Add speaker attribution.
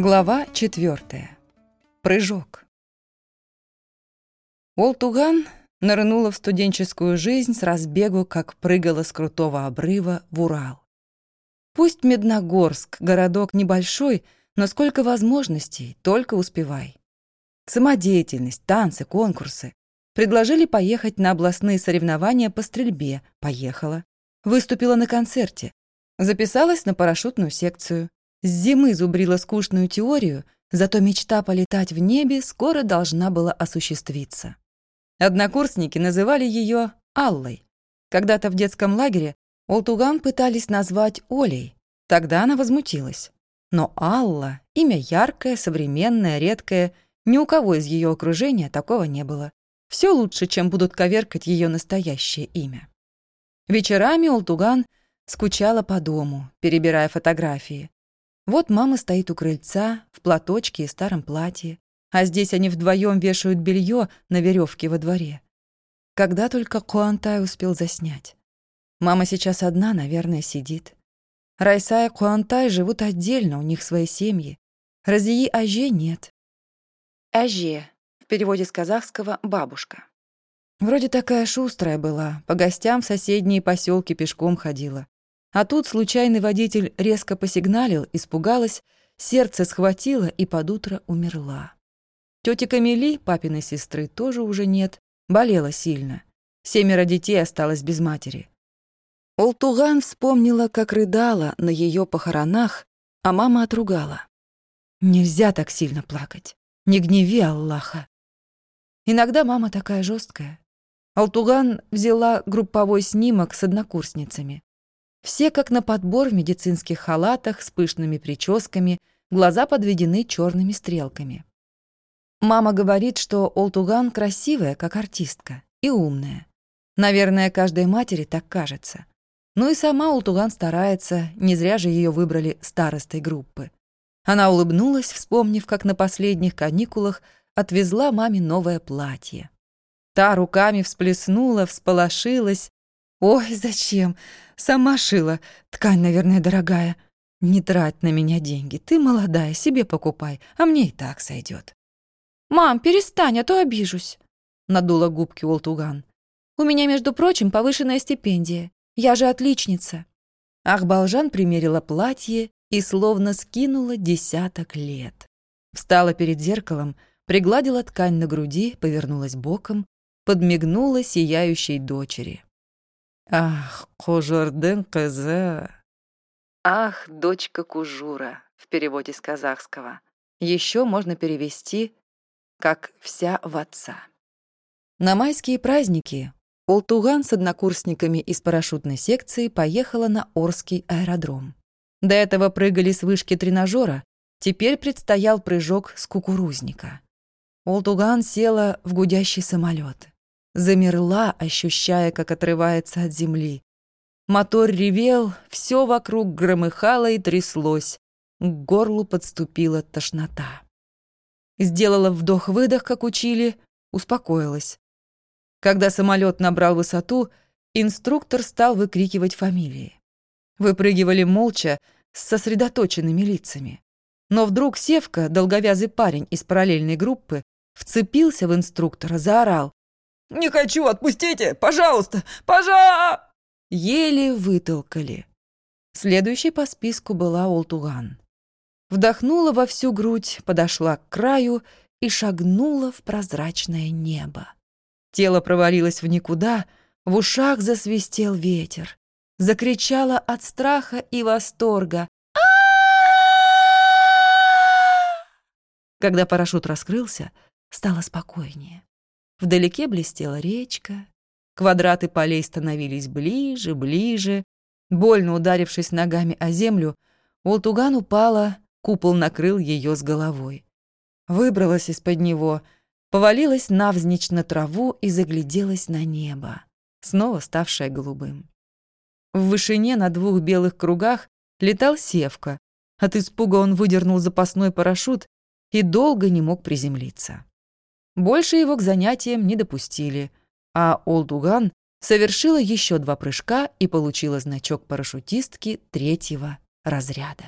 Speaker 1: Глава четвертая. Прыжок. Олтуган нырнула в студенческую жизнь с разбегу, как прыгала с крутого обрыва в Урал. Пусть Медногорск, городок небольшой, но сколько возможностей, только успевай. Самодеятельность, танцы, конкурсы. Предложили поехать на областные соревнования по стрельбе. Поехала. Выступила на концерте. Записалась на парашютную секцию. С зимы зубрила скучную теорию, зато мечта полетать в небе скоро должна была осуществиться. Однокурсники называли ее Аллой. Когда-то в детском лагере Олтуган пытались назвать Олей. Тогда она возмутилась. Но Алла — имя яркое, современное, редкое. Ни у кого из ее окружения такого не было. Все лучше, чем будут коверкать ее настоящее имя. Вечерами Олтуган скучала по дому, перебирая фотографии. Вот мама стоит у крыльца в платочке и старом платье, а здесь они вдвоем вешают белье на веревке во дворе. Когда только Куантай успел заснять. Мама сейчас одна, наверное, сидит. Райса и Куантай живут отдельно, у них свои семьи. Разии Аже нет. Аже, в переводе с казахского «бабушка». Вроде такая шустрая была, по гостям в соседние поселки пешком ходила. А тут случайный водитель резко посигналил, испугалась, сердце схватило и под утро умерла. Тёти Камили, папиной сестры, тоже уже нет, болела сильно. Семеро детей осталось без матери. Олтуган вспомнила, как рыдала на ее похоронах, а мама отругала. Нельзя так сильно плакать. Не гневи Аллаха. Иногда мама такая жесткая. Алтуган взяла групповой снимок с однокурсницами. Все как на подбор в медицинских халатах с пышными прическами, глаза подведены черными стрелками. Мама говорит, что Олтуган красивая, как артистка, и умная. Наверное, каждой матери так кажется. Ну и сама Ултуган старается, не зря же ее выбрали старостой группы. Она улыбнулась, вспомнив, как на последних каникулах отвезла маме новое платье. Та руками всплеснула, всполошилась. «Ой, зачем? Сама шила. Ткань, наверное, дорогая. Не трать на меня деньги. Ты молодая, себе покупай, а мне и так сойдет. «Мам, перестань, а то обижусь», — надула губки Ултуган. «У меня, между прочим, повышенная стипендия. Я же отличница». Ахбалжан примерила платье и словно скинула десяток лет. Встала перед зеркалом, пригладила ткань на груди, повернулась боком, подмигнула сияющей дочери. «Ах, Кужурдын кызы!» «Ах, дочка Кужура» в переводе с казахского. Еще можно перевести как «вся в отца». На майские праздники Олтуган с однокурсниками из парашютной секции поехала на Орский аэродром. До этого прыгали с вышки тренажера, теперь предстоял прыжок с кукурузника. Олтуган села в гудящий самолет. Замерла, ощущая, как отрывается от земли. Мотор ревел, все вокруг громыхало и тряслось. К горлу подступила тошнота. Сделала вдох-выдох, как учили, успокоилась. Когда самолет набрал высоту, инструктор стал выкрикивать фамилии. Выпрыгивали молча, с сосредоточенными лицами. Но вдруг Севка, долговязый парень из параллельной группы, вцепился в инструктора, заорал. «Не хочу, отпустите! Пожалуйста! Пожа!» Еле вытолкали. Следующей по списку была Олтуган. Вдохнула во всю грудь, подошла к краю и шагнула в прозрачное небо. Тело провалилось в никуда, в ушах засвистел ветер. Закричала от страха и восторга. Когда парашют раскрылся, стало спокойнее. Вдалеке блестела речка, квадраты полей становились ближе, ближе. Больно ударившись ногами о землю, Ултуган упала, купол накрыл ее с головой. Выбралась из-под него — повалилась навзничь на траву и загляделась на небо, снова ставшее голубым. В вышине на двух белых кругах летал севка. От испуга он выдернул запасной парашют и долго не мог приземлиться. Больше его к занятиям не допустили, а Олдуган совершила еще два прыжка и получила значок парашютистки третьего разряда.